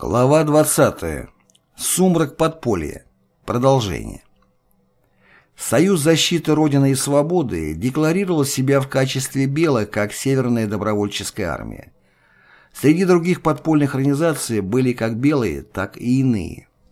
Глава 20. Сумрак подполья. Продолжение. Союз защиты Родины и Свободы декларировал себя в качестве белых, как Северная добровольческая армия. Среди других подпольных организаций были как белые, так и иные.